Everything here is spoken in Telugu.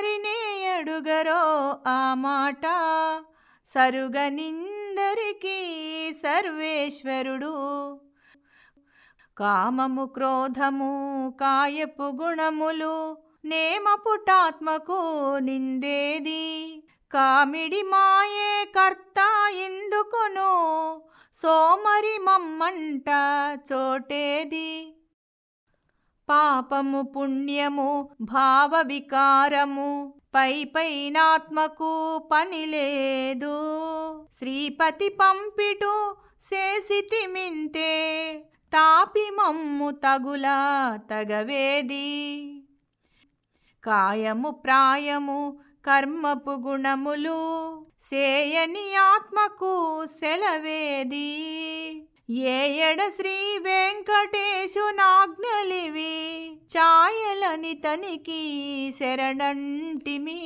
మరినే అడుగరో ఆ మాట? సరుగనిందరికీ సర్వేశ్వరుడు. కామము క్రోధము కాయపు గుణములు నేమపుటాత్మకు నిందేది? కామిడి మాయే కర్త ఎందుకును? సోమరి మమ్మంట చోటేది? పాపము పుణ్యము భావ వికారము పై పైనాత్మకు పని లేదు శ్రీపతి పంపిటు చేసితి మింతే తాపి మమ్ము తగుల తగవేది. కాయము ప్రాయము కర్మపు గుణములు సేయని ఆత్మకు సెలవేది. ఏయడ శ్రీ వెంకటే నాజ్ఞలివి ఛాయలని తనికి శరణంటిమి.